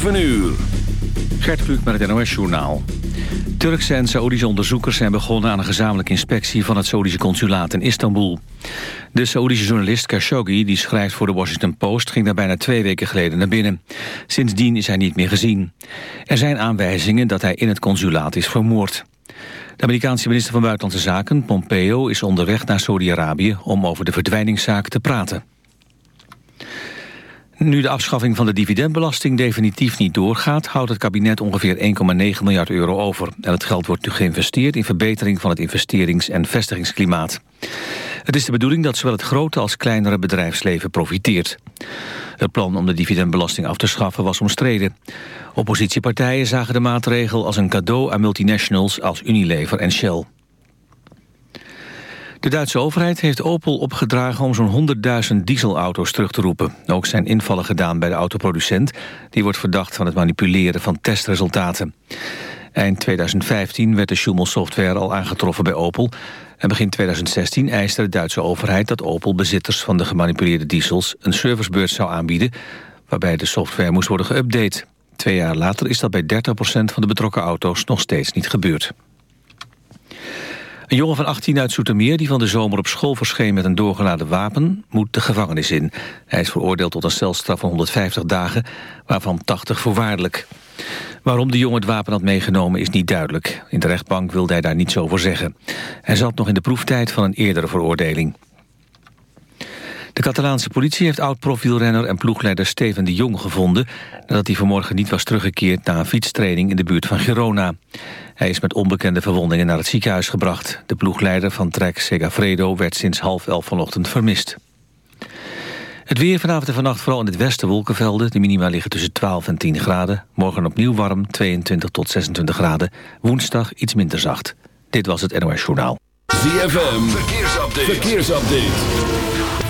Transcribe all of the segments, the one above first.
7 uur. Gert met het NOS-journaal. Turkse en Saoedische onderzoekers zijn begonnen aan een gezamenlijke inspectie van het Saoedische consulaat in Istanbul. De Saoedische journalist Khashoggi, die schrijft voor de Washington Post, ging daar bijna twee weken geleden naar binnen. Sindsdien is hij niet meer gezien. Er zijn aanwijzingen dat hij in het consulaat is vermoord. De Amerikaanse minister van Buitenlandse Zaken, Pompeo, is onderweg naar Saudi-Arabië om over de verdwijningszaak te praten. Nu de afschaffing van de dividendbelasting definitief niet doorgaat... houdt het kabinet ongeveer 1,9 miljard euro over. En het geld wordt nu geïnvesteerd in verbetering van het investerings- en vestigingsklimaat. Het is de bedoeling dat zowel het grote als kleinere bedrijfsleven profiteert. Het plan om de dividendbelasting af te schaffen was omstreden. Oppositiepartijen zagen de maatregel als een cadeau aan multinationals als Unilever en Shell. De Duitse overheid heeft Opel opgedragen om zo'n 100.000 dieselauto's terug te roepen. Ook zijn invallen gedaan bij de autoproducent. Die wordt verdacht van het manipuleren van testresultaten. Eind 2015 werd de Schumel-software al aangetroffen bij Opel. En begin 2016 eiste de Duitse overheid dat Opel bezitters van de gemanipuleerde diesels een servicebeurt zou aanbieden, waarbij de software moest worden geüpdate. Twee jaar later is dat bij 30% van de betrokken auto's nog steeds niet gebeurd. Een jongen van 18 uit Zoetermeer die van de zomer op school verscheen met een doorgeladen wapen moet de gevangenis in. Hij is veroordeeld tot een celstraf van 150 dagen, waarvan 80 voorwaardelijk. Waarom de jongen het wapen had meegenomen is niet duidelijk. In de rechtbank wilde hij daar niets over zeggen. Hij zat nog in de proeftijd van een eerdere veroordeling. De Catalaanse politie heeft oud-profielrenner en ploegleider Steven de Jong gevonden... nadat hij vanmorgen niet was teruggekeerd na een fietstraining in de buurt van Girona. Hij is met onbekende verwondingen naar het ziekenhuis gebracht. De ploegleider van Trek Segafredo werd sinds half elf vanochtend vermist. Het weer vanavond en vannacht vooral in het westen wolkenvelden. De minima liggen tussen 12 en 10 graden. Morgen opnieuw warm, 22 tot 26 graden. Woensdag iets minder zacht. Dit was het NOS Journaal. ZFM, verkeersupdate. verkeersupdate.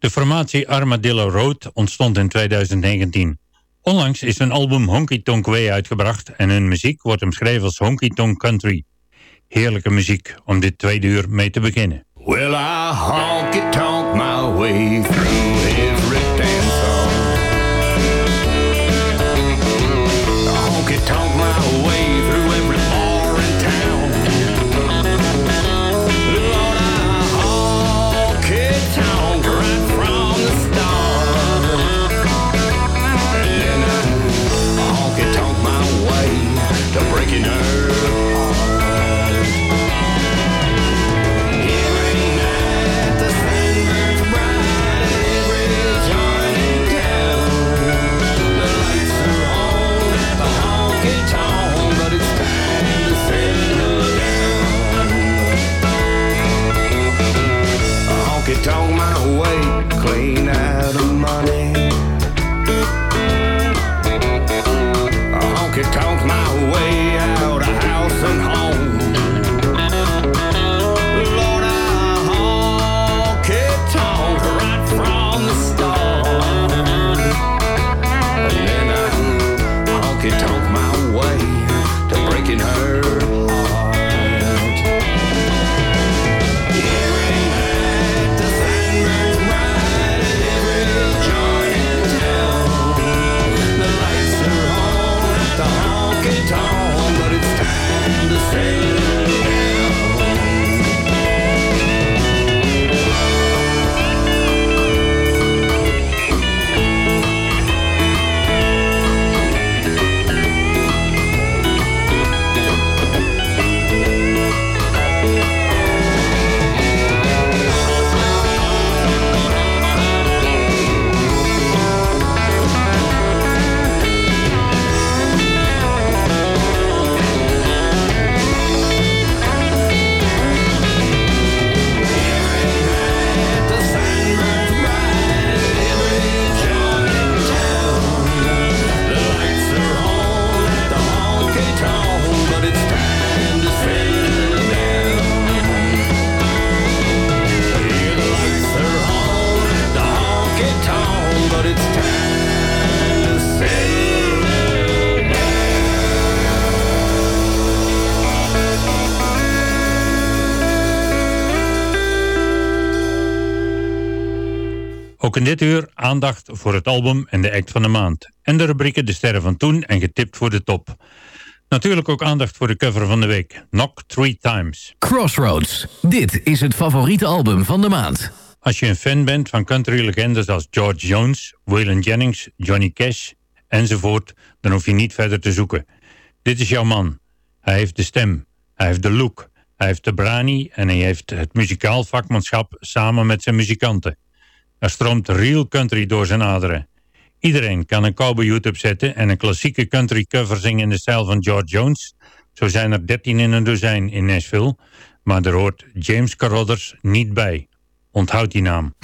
De formatie Armadillo Road ontstond in 2019. Onlangs is hun album Honky Tonk Way uitgebracht en hun muziek wordt omschreven als honky tonk country. Heerlijke muziek om dit tweede uur mee te beginnen. I honky tonk my way dit uur aandacht voor het album en de act van de maand. En de rubrieken De Sterren van Toen en Getipt voor de Top. Natuurlijk ook aandacht voor de cover van de week. Knock Three Times. Crossroads. Dit is het favoriete album van de maand. Als je een fan bent van country-legendes als George Jones, Waylon Jennings, Johnny Cash enzovoort, dan hoef je niet verder te zoeken. Dit is jouw man. Hij heeft de stem, hij heeft de look, hij heeft de brani en hij heeft het muzikaal vakmanschap samen met zijn muzikanten. Er stroomt real country door zijn aderen. Iedereen kan een cowboyhoed opzetten en een klassieke country cover zingen in de stijl van George Jones. Zo zijn er 13 in een dozijn in Nashville, maar er hoort James Carruthers niet bij. Onthoud die naam.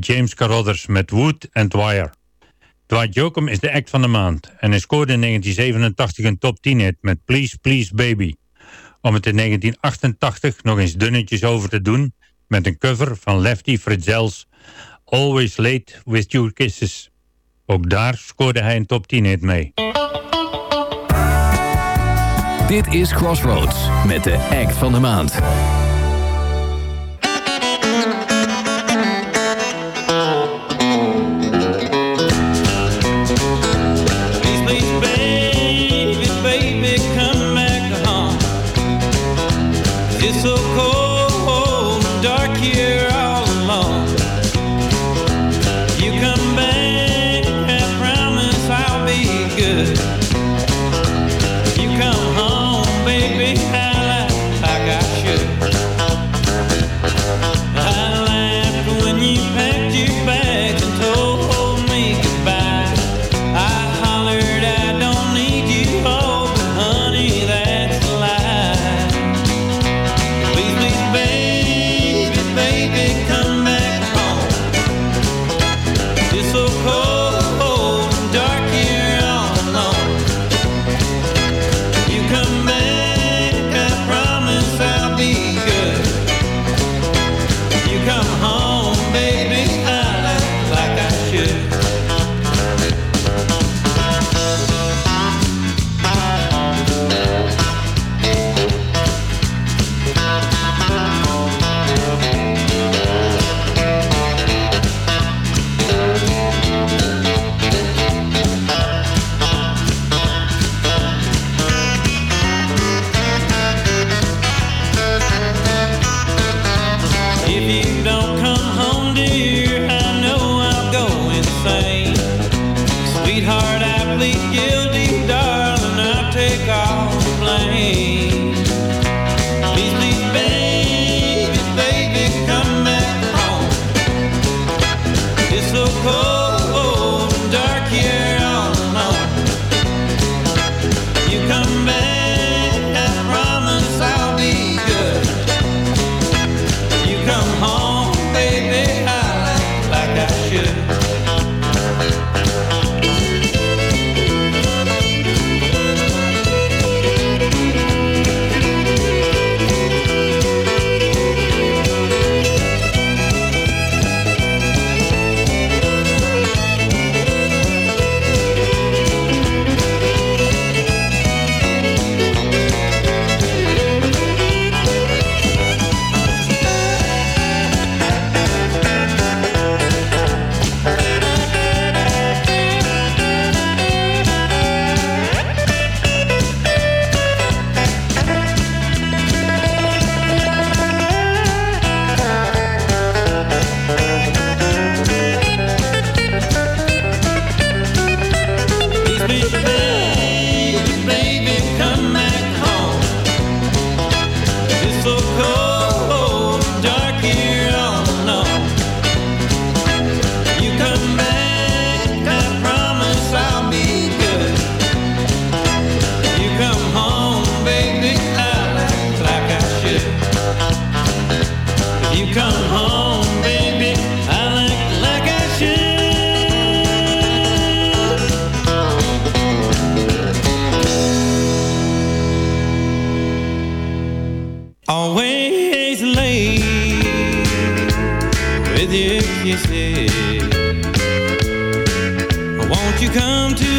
James Carruthers met Wood and Wire. Dwight Jokum is de act van de maand en hij scoorde in 1987 een top 10 hit met Please Please Baby. Om het in 1988 nog eens dunnetjes over te doen met een cover van Lefty Fritzell's Always Late With Your Kisses. Ook daar scoorde hij een top 10 hit mee. Dit is Crossroads met de act van de maand.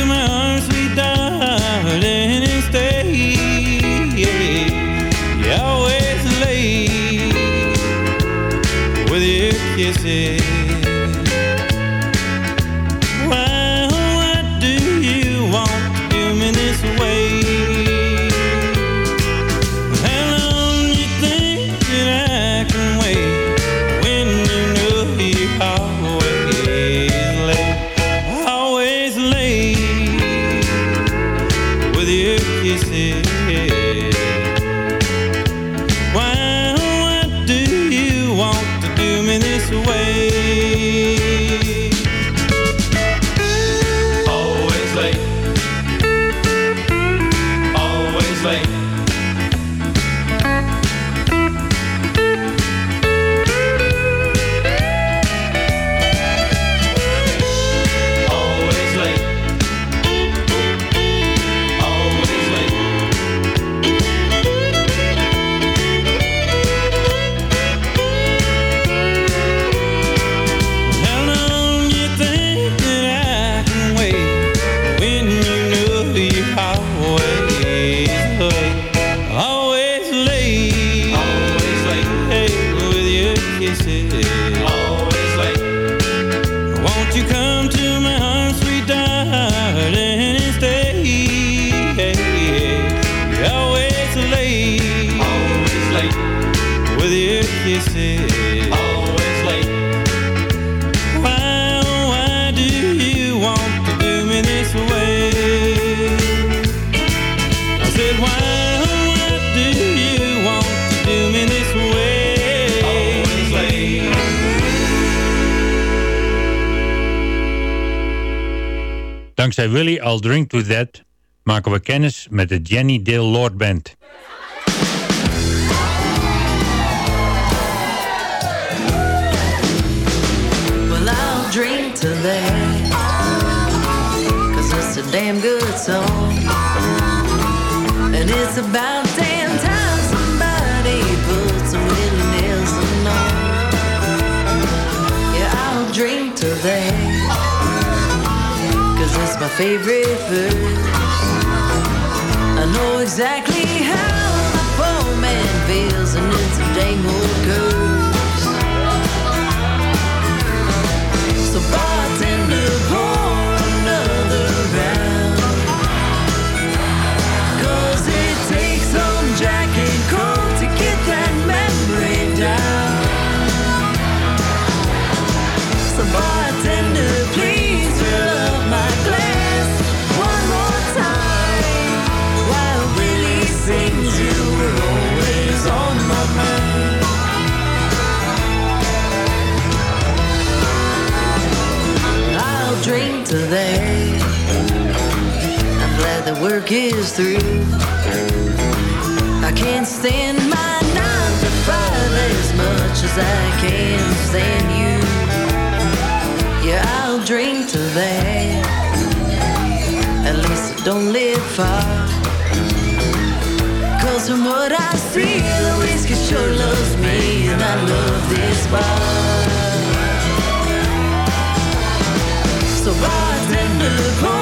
to my Dankzij Willie, I'll Drink To That maken we kennis met de Jenny Dale Lord Band. Damn good song And it's about damn my favorite verse. I know exactly how the poor man feels, and it's a dang old curse. today. I'm glad the work is through. I can't stand my nine to five as much as I can stand you. Yeah, I'll drink to that. At least I don't live far. Cause from what I see, the whiskey sure loves me, and I love this bar. the bartender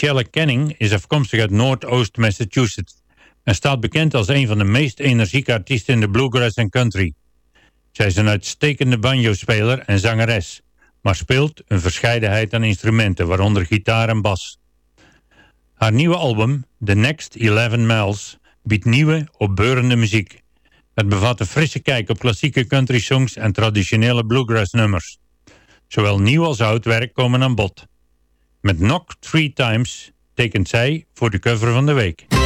Michelle Canning is afkomstig uit Noordoost Massachusetts en staat bekend als een van de meest energieke artiesten in de bluegrass en country. Zij is een uitstekende banjo-speler en zangeres, maar speelt een verscheidenheid aan instrumenten, waaronder gitaar en bas. Haar nieuwe album, The Next Eleven Miles, biedt nieuwe, opbeurende muziek. Het bevat een frisse kijk op klassieke country songs en traditionele bluegrass nummers. Zowel nieuw als oud werk komen aan bod. Met Knock Three Times tekent zij voor de cover van de week.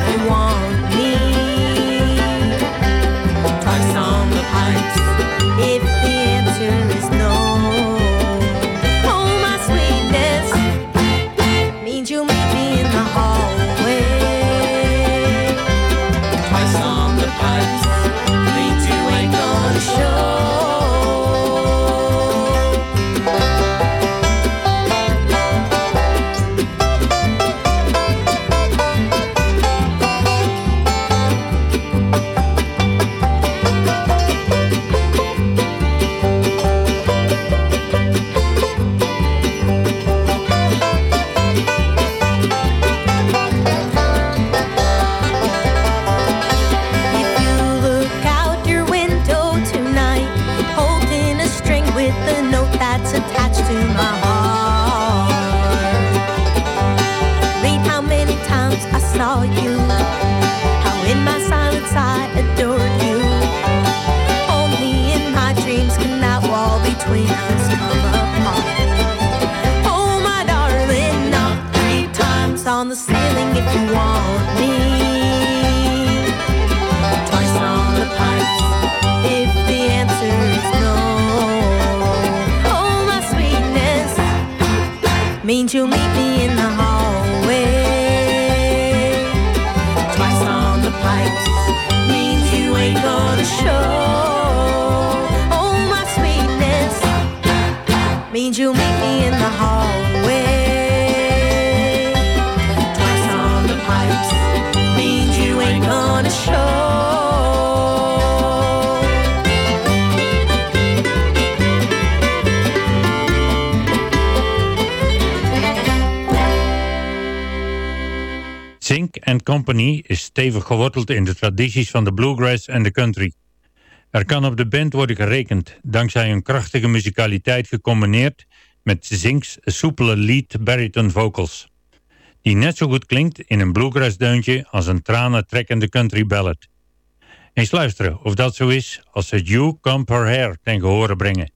I want. Company is stevig geworteld in de tradities van de bluegrass en de country. Er kan op de band worden gerekend, dankzij hun krachtige muzikaliteit gecombineerd met Zink's soepele lead baritone vocals. Die net zo goed klinkt in een bluegrass deuntje als een tranentrekkende country ballad. Eens luisteren of dat zo is als ze You Comb Her Hair ten gehore brengen.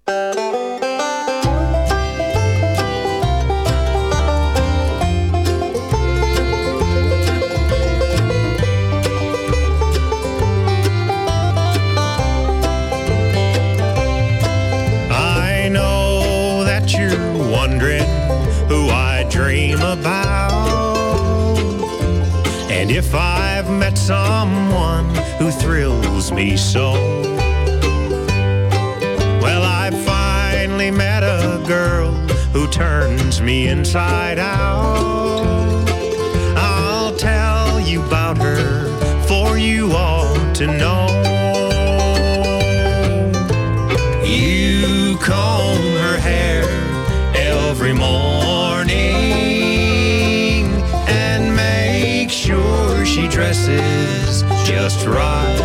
If I've met someone who thrills me so. Well, I finally met a girl who turns me inside out. I'll tell you about her, for you ought to know. You comb dresses just right.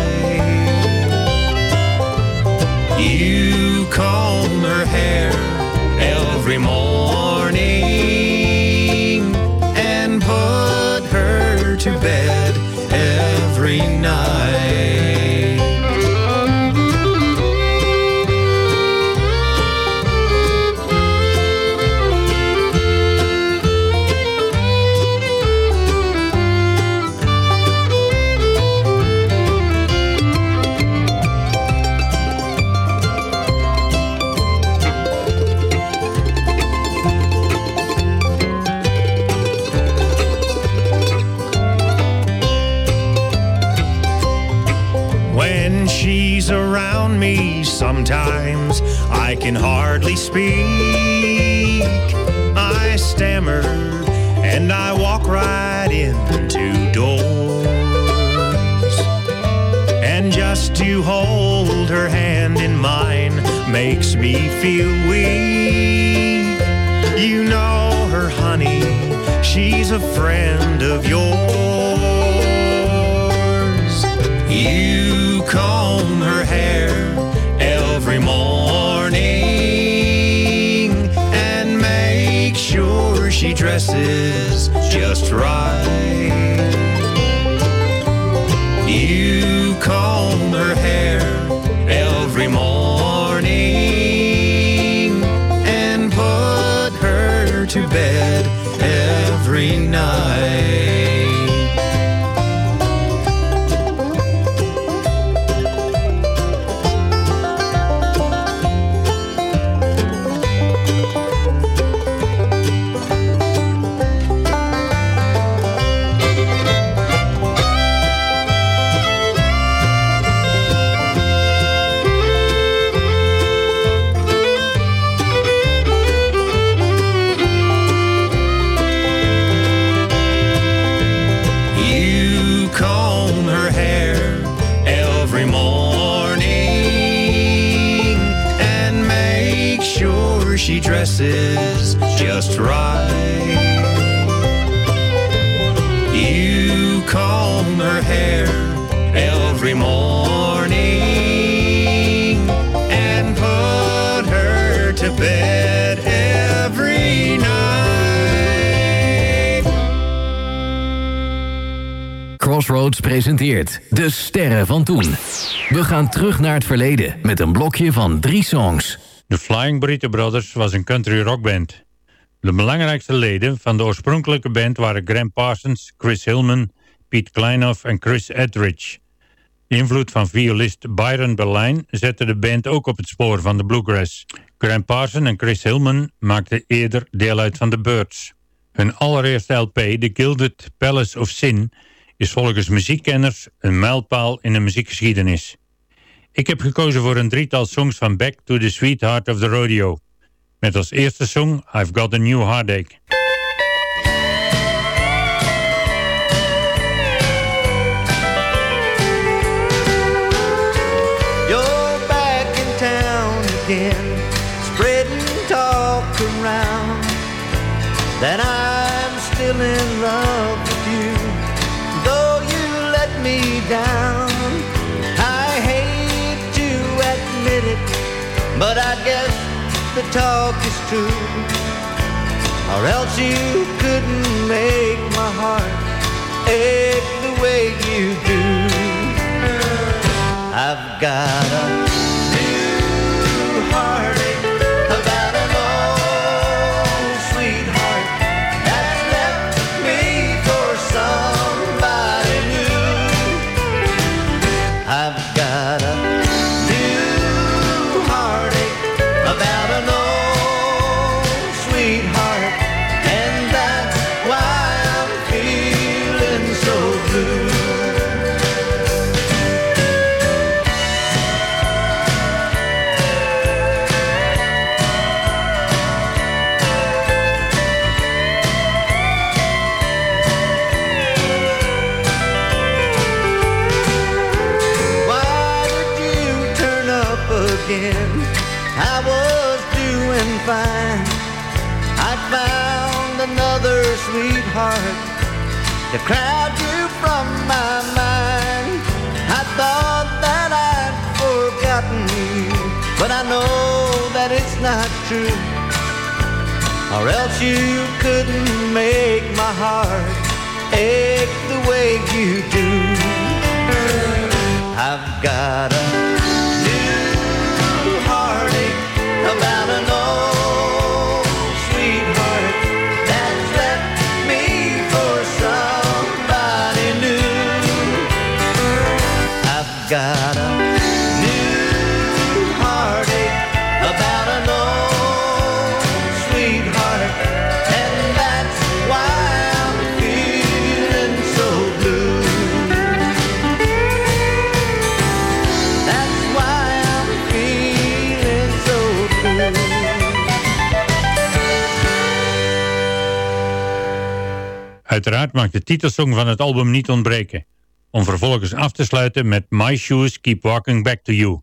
You comb her hair she dresses just right. You comb her hair every morning and put her to bed every night. Crossroads presenteert De Sterren van Toen. We gaan terug naar het verleden met een blokje van drie songs. De Flying Burrito Brothers was een country rockband. De belangrijkste leden van de oorspronkelijke band waren Graham Parsons, Chris Hillman, Pete Kleinoff en Chris Edridge. De invloed van violist Byron Berlijn zette de band ook op het spoor van de bluegrass. Graham Parsons en Chris Hillman maakten eerder deel uit van de Birds. Hun allereerste LP, The Gilded Palace of Sin, is volgens muziekkenners een mijlpaal in de muziekgeschiedenis. Ik heb gekozen voor een drietal songs van Back to the Sweetheart of the Rodeo. Met als eerste song I've Got a New Heartache. Back in town again, spreading talk around talk is true. Or else you couldn't make my heart ache the way you do. I've got a my heart ache the way you do. I've got a mag de titelsong van het album niet ontbreken. Om vervolgens af te sluiten met My Shoes Keep Walking Back to You.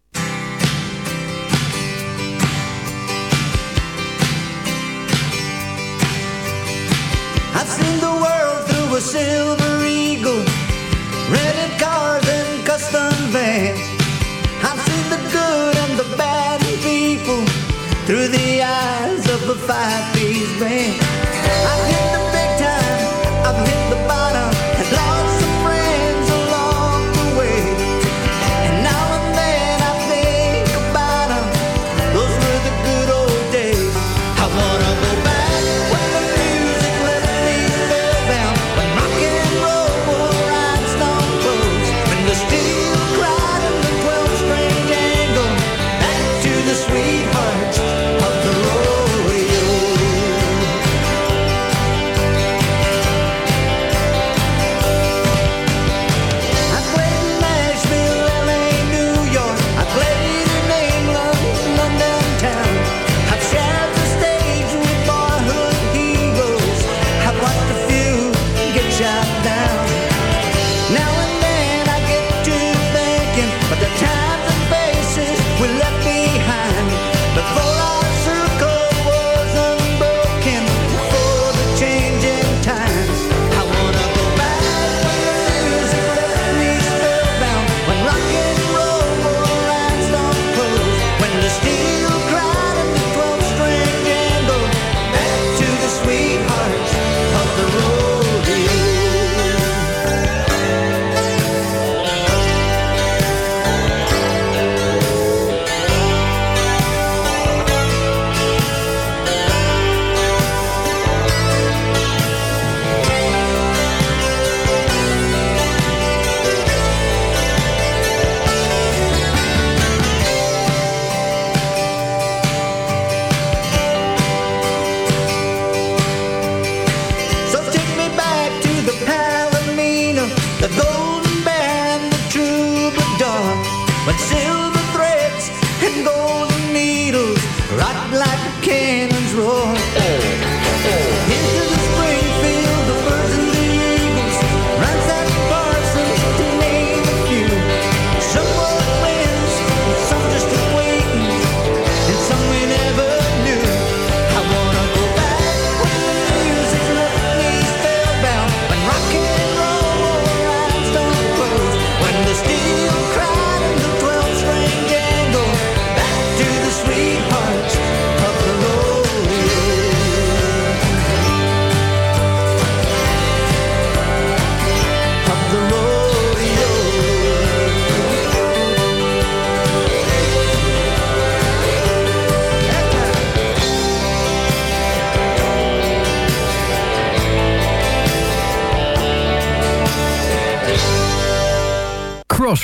I've seen the world through a silver eagle, rented cars and custom vans. I've seen the good and the bad in people through the eyes of a five-piece band.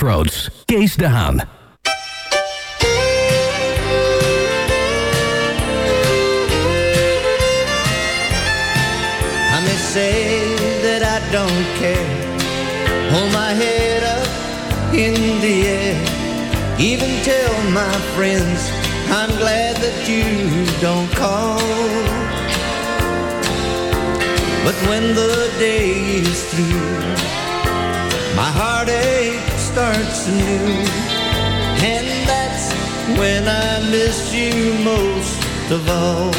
Crossroads. Kees de Haan. I may say that I don't care. Hold my head up in the air. Even tell my friends I'm glad that you don't call. But when the day is through what's new. And that's when I miss you most of all.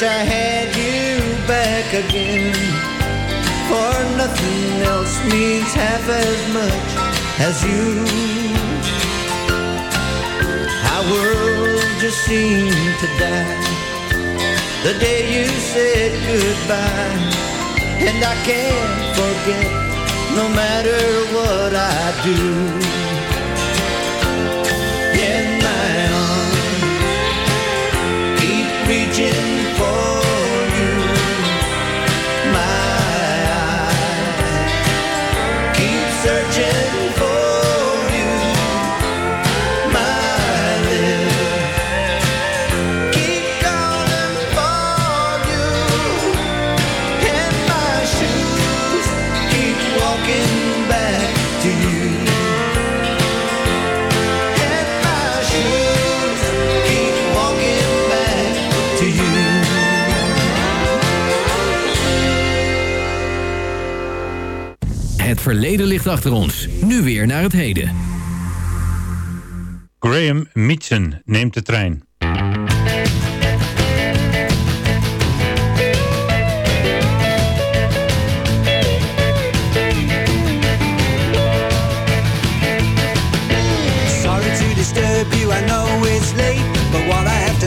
wish I had you back again. For nothing else means half as much as you. Our world just seemed to die the day you said goodbye. And I can't forget no matter what I do. verleden ligt achter ons. Nu weer naar het heden. Graham Mitchen neemt de trein.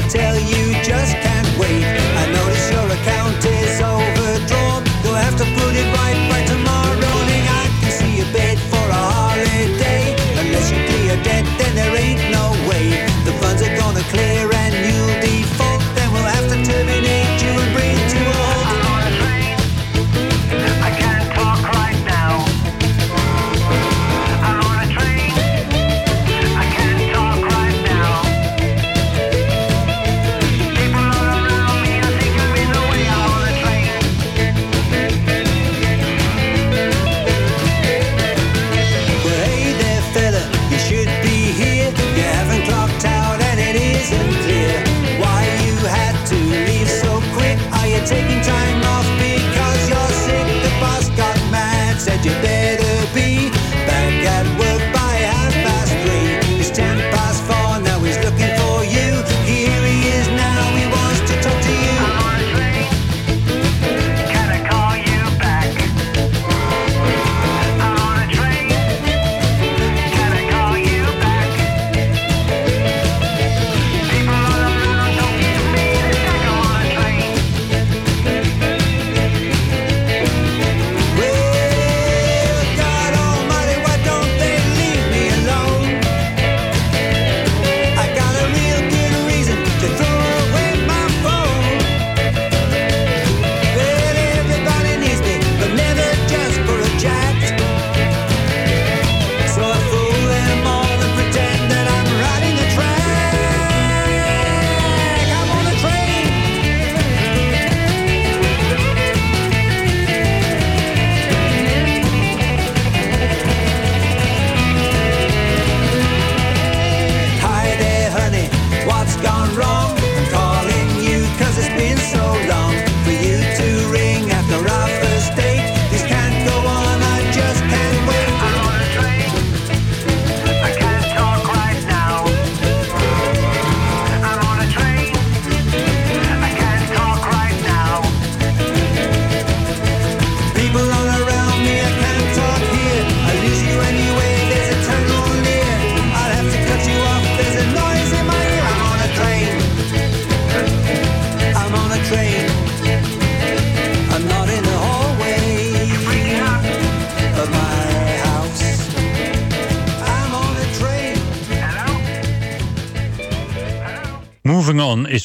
tell you just can't wait. I notice your account is over.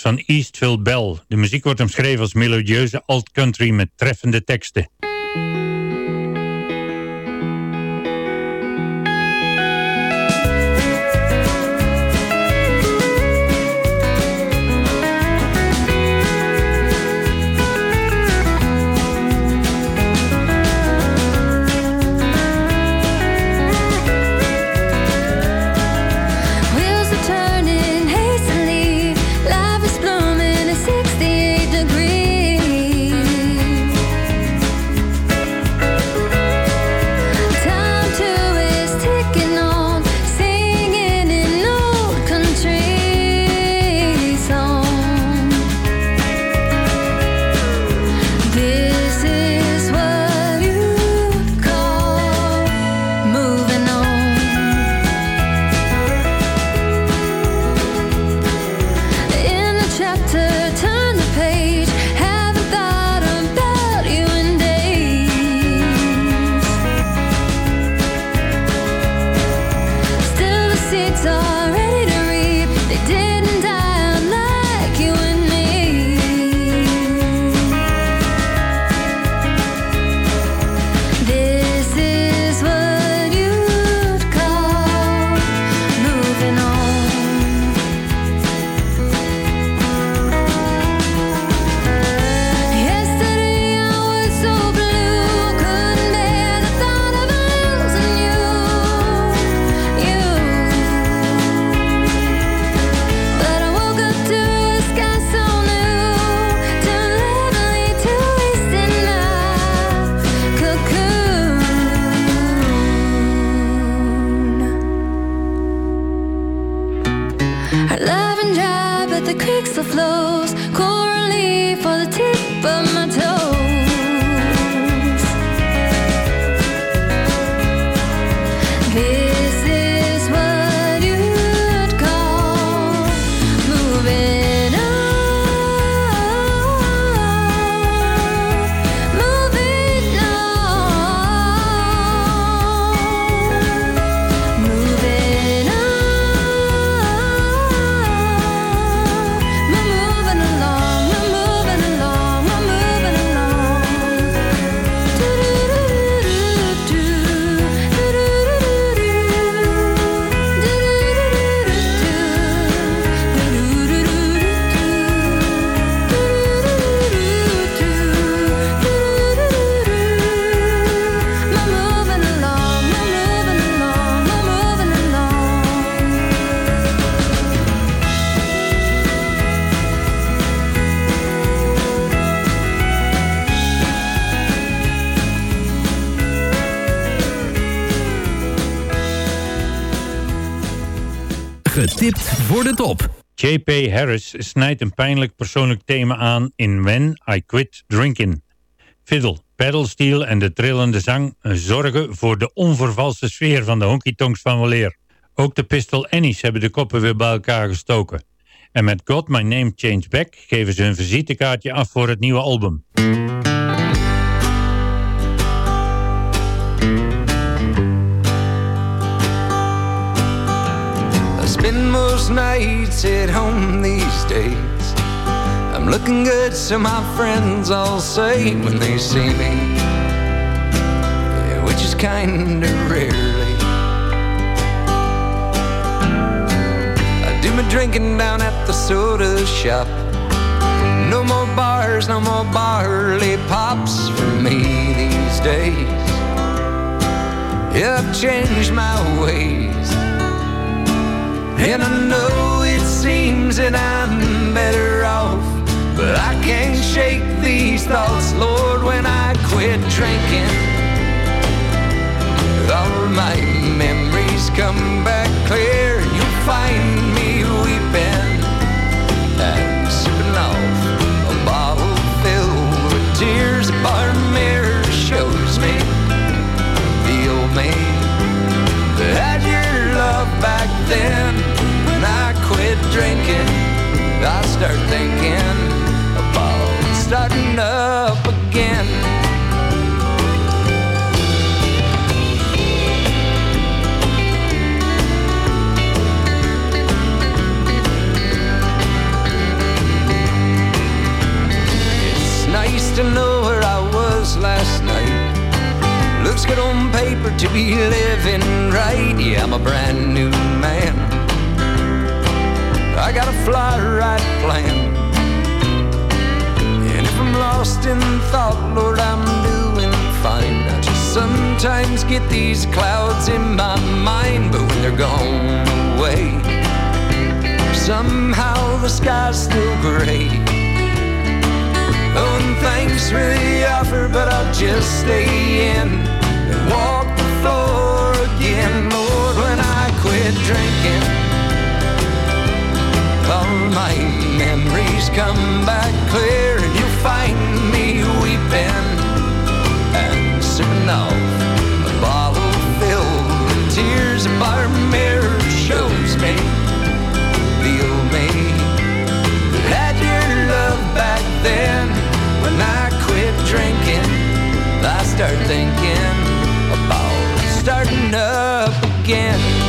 Van Eastville Bell. De muziek wordt omschreven als melodieuze alt-country met treffende teksten. Voor de top. J.P. Harris snijdt een pijnlijk persoonlijk thema aan in When I Quit Drinking. Fiddle, pedalsteel en de trillende zang zorgen voor de onvervalste sfeer van de honky tonks van weleer. Ook de Pistol Annies hebben de koppen weer bij elkaar gestoken. En met God My Name Change Back geven ze een visitekaartje af voor het nieuwe album. Nights at home these days. I'm looking good, so my friends all say when they see me, yeah, which is kinda rarely. I do my drinking down at the soda shop. No more bars, no more barley pops for me these days. Yeah, I've changed my ways. And I know it seems that I'm better off, but I can't shake these thoughts, Lord, when I quit drinking. All my memories come back clear, you'll find to be living right. Yeah, I'm a brand new man. I got a fly right plan. And if I'm lost in thought, Lord, I'm doing fine. I just sometimes get these clouds in my mind, but when they're gone away, somehow the sky's still gray. Oh, and thanks for the offer, but I'll just stay in Quit drinking, all my memories come back clear, and you'll find me weeping and sipping off a bottle filled with tears. A bar mirror shows me, feel me. Had your love back then when I quit drinking. I start thinking about starting up again.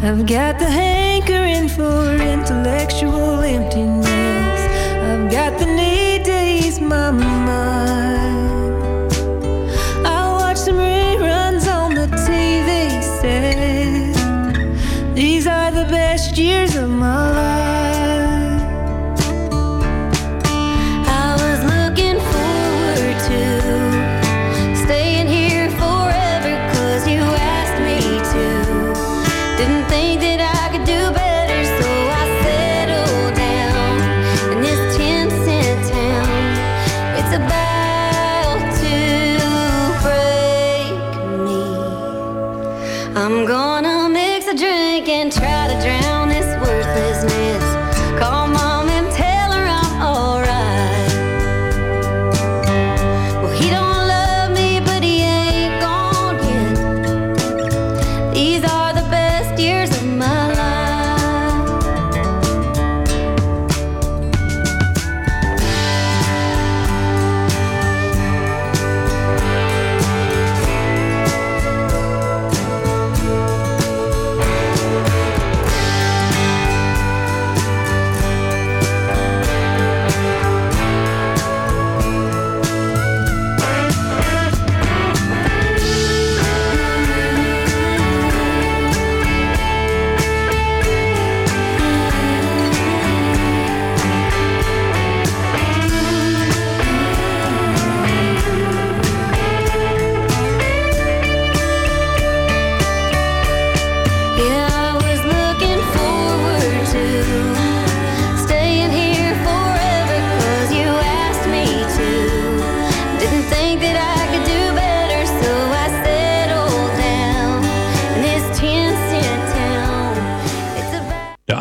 I've got the hankering for intellectual emptiness. I've got the need to ease my mind.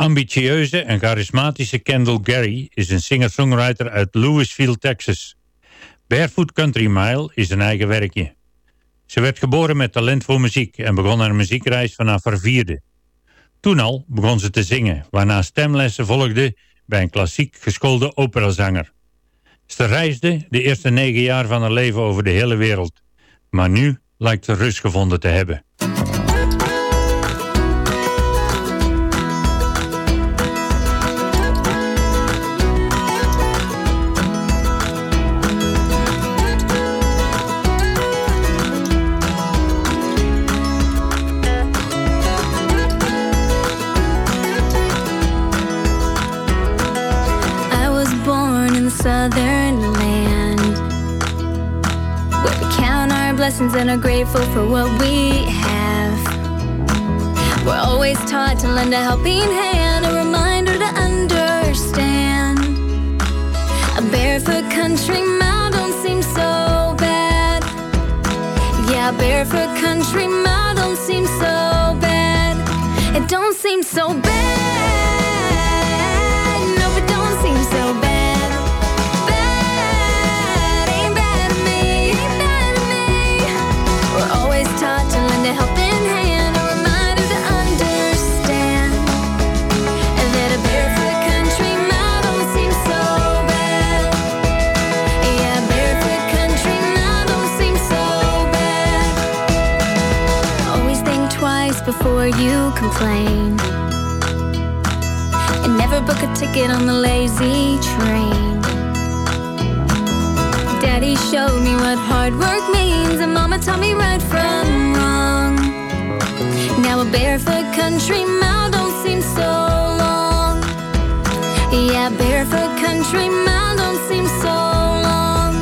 Ambitieuze en charismatische Kendall Gary is een singer-songwriter uit Louisville, Texas. Barefoot Country Mile is een eigen werkje. Ze werd geboren met talent voor muziek en begon haar muziekreis vanaf haar vierde. Toen al begon ze te zingen, waarna stemlessen volgden bij een klassiek geschoolde operazanger. Ze reisde de eerste negen jaar van haar leven over de hele wereld. Maar nu lijkt ze rust gevonden te hebben. Southern land where we count our blessings and are grateful for what we have. We're always taught to lend a helping hand, a reminder to understand. A barefoot country mile don't seem so bad. Yeah, barefoot country mile don't seem so bad. It don't seem so bad. Before you complain. And never book a ticket on the lazy train. Daddy showed me what hard work means, and Mama taught me right from wrong. Now a barefoot country mile don't seem so long. Yeah, barefoot country mile don't seem so long.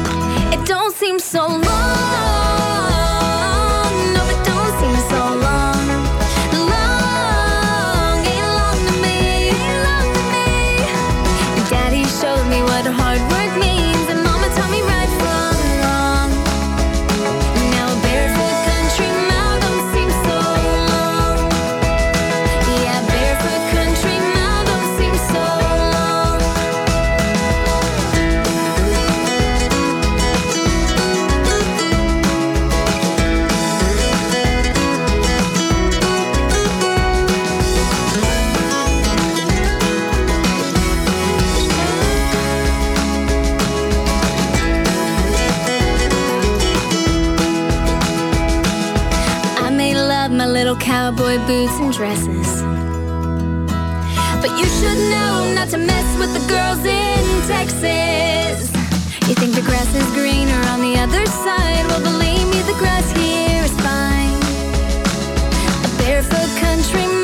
It don't seem so long. Boots and dresses. But you should know not to mess with the girls in Texas. You think the grass is greener on the other side? Well, believe me, the grass here is fine. A barefoot country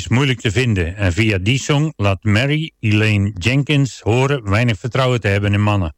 is moeilijk te vinden en via die song laat Mary Elaine Jenkins horen weinig vertrouwen te hebben in mannen.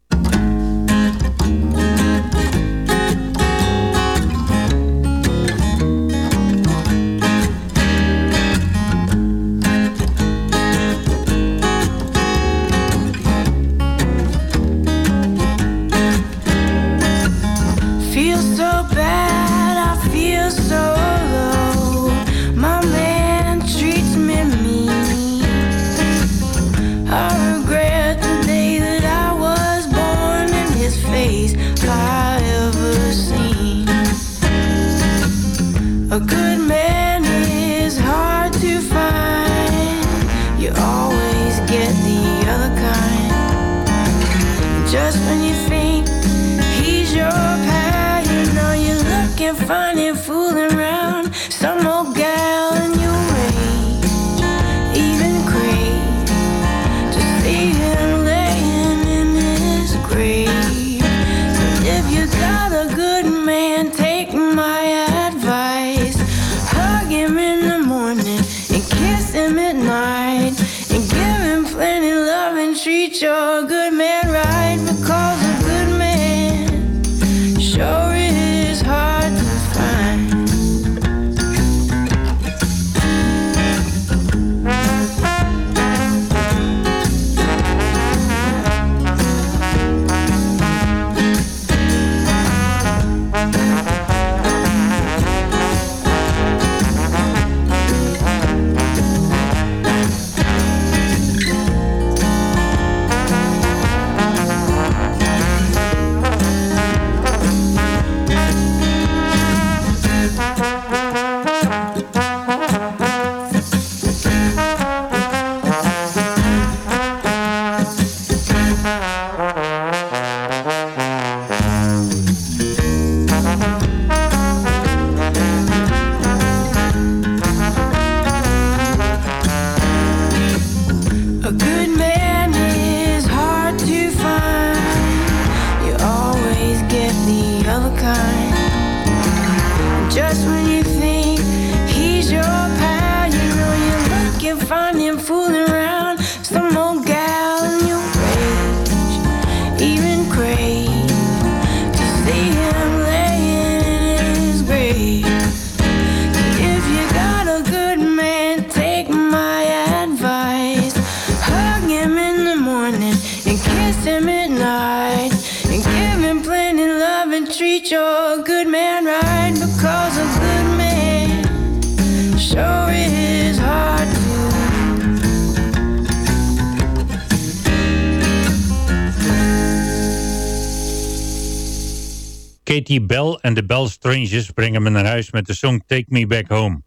Die Bell en de Bell Strangers brengen me naar huis met de song Take Me Back Home.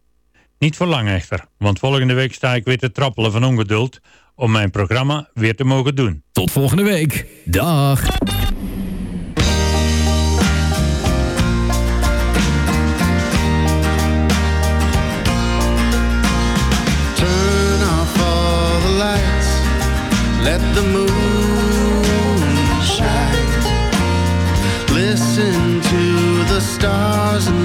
Niet voor lang echter, want volgende week sta ik weer te trappelen van ongeduld om mijn programma weer te mogen doen. Tot volgende week. Dag. stars and